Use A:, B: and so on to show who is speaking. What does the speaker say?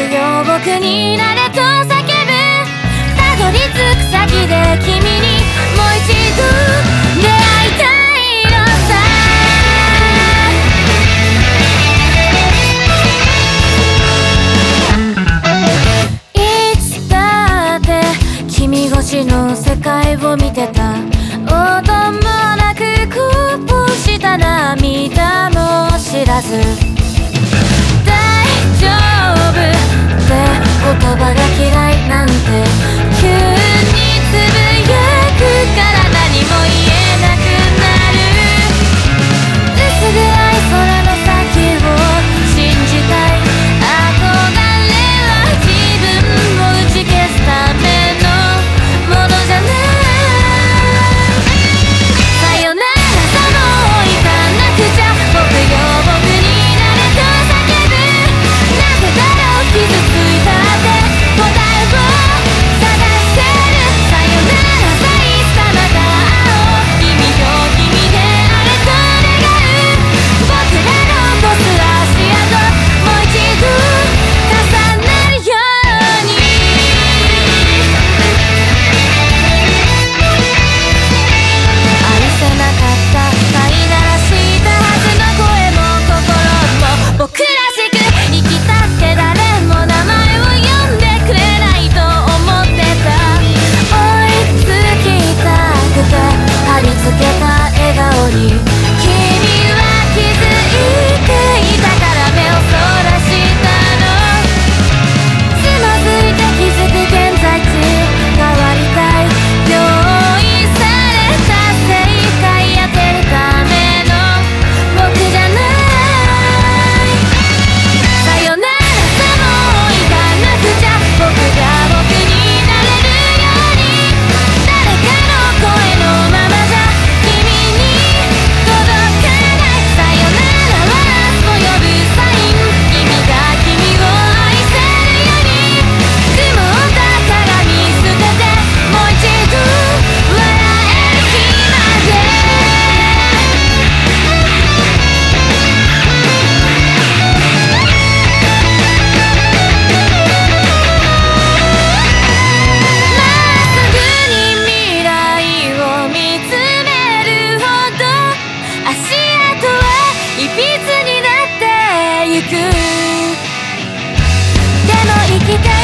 A: よ僕になれと叫ぶ。たどり着く先で君にもう一度出会いたいのさ。一、二って君星の世界を見てた。音もなくこぼした涙も知らず。幅がいつになってゆく。でも生きて